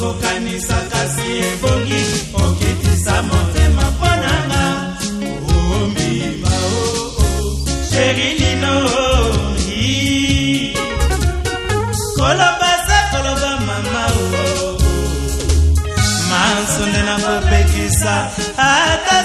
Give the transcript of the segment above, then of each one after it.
okokanisa kasi ebongi okitisa motema mpo nanga omima oo sheri lino koloba se koloba mama o mansonde nakopekisa ata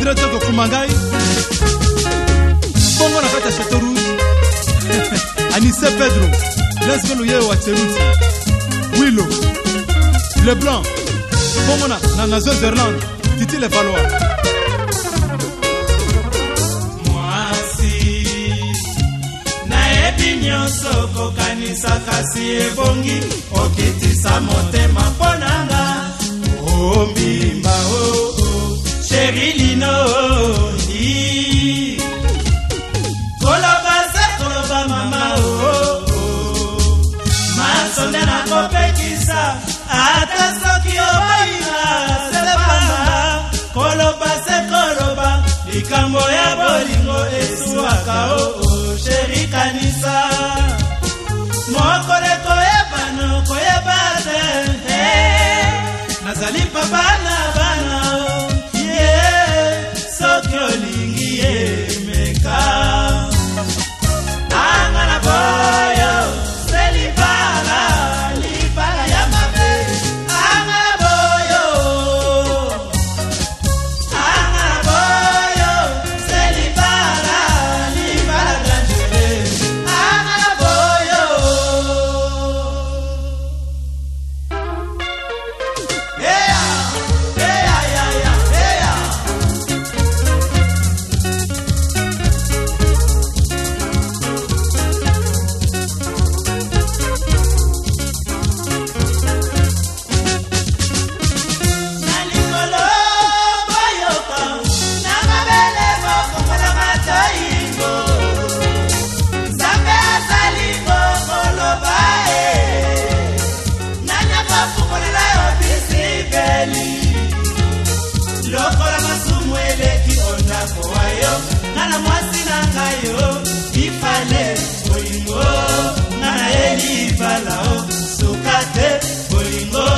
direct kokuma ngai bongo na kati ya chateau rouge anise pedro lesgolo ye wa teruti wilo leblanc bongo na na zozerland titi le valois nyonso kokanisa kasi ebongi okitisa motema mpo nanga ombimba o oh. oh. sheri linoi koloba se koloba mama o oh, oh. masonde na kopekisa ata soki obaina sepamba koloba se koloba likambo ya bolingo esuwaka o oh. oh. ndako wa yo nga na mwasi na ngai yo ifale bolingo nga nayeli bala o suka te bolingo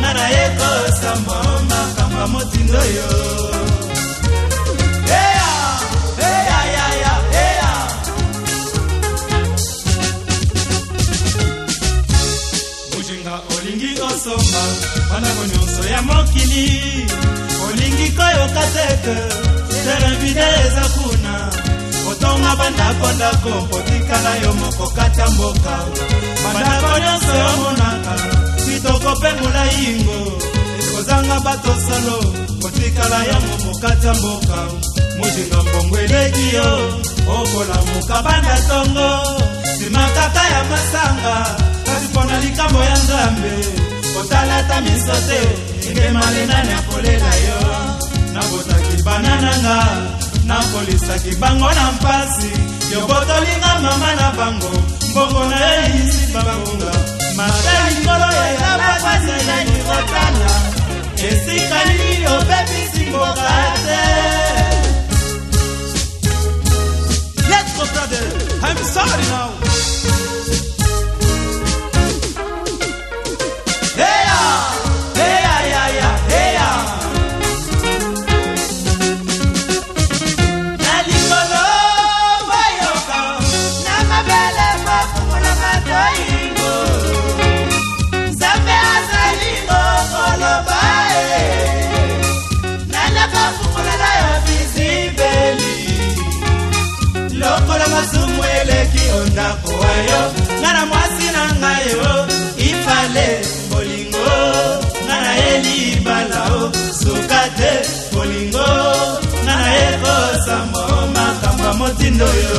nga naye kosamba makambo ya motindo yo eya eya yaya eya mojenga olingi osomba bandako nyonso ya mokili olingi koyoka teke tere vide eza kuna kotonga bandakondako mpo tikala yo moko kata mboka bandako nyonso yomonaka kitoko mpe molaingo ekozanga bato solo kotikala yango mokata mboka mojinga mbongo eleki yo okolamuka banda tongo nsima kaka ya masanga kasi mpona likambo ya nzambe kotalata miso te ekemalena na kolela ye nanga nakolisaki bango na mpasi yobotolinga mama na bango mbongo na ye yisi bangonga mabe likolo ya yabakwaseli kotala esika nini obebisi mboka te let's go brother i'm sorry now nakowa yo nga na mwasi na ngai o ifale bolingo nga na ye libala o suka te bolingo nga na ye kosamba o makambo motindo yo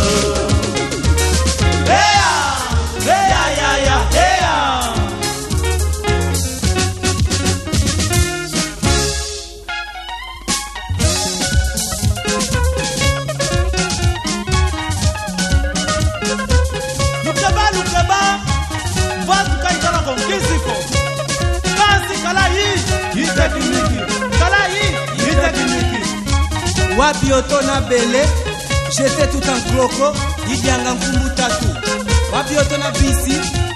wabioto na bele jete tutankloko idianga nkumbu tatu wabioto na bisi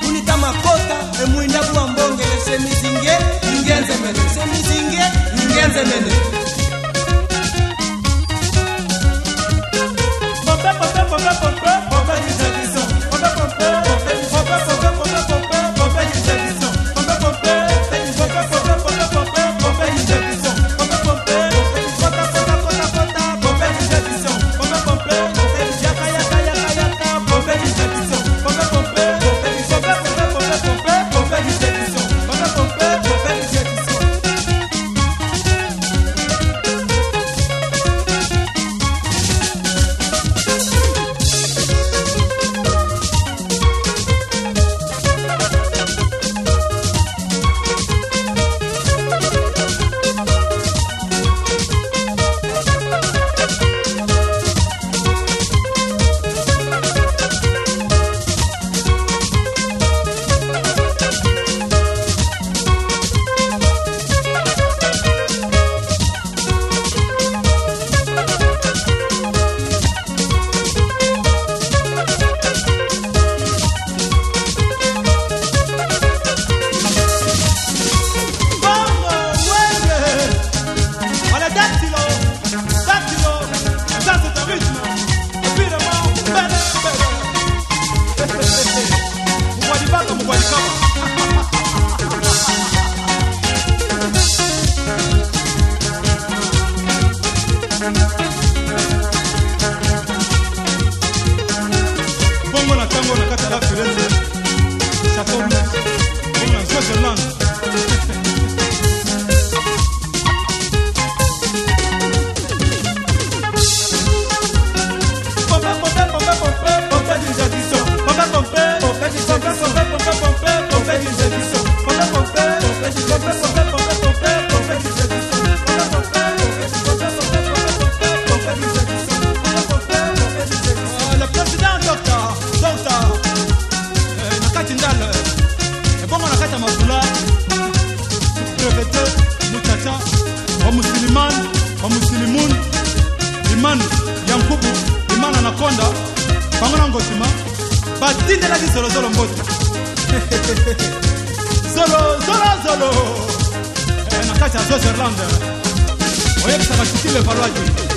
bongo na ntango na kati ya la firenze chateau bongo na switzerland wamusiliman wamusilimun imanu ya nkubu imana na konda bango na ngosima batindelaki zolozolo mbote zolozolozolo eh, na kati ya zoserland oyebisaka tutile valwaki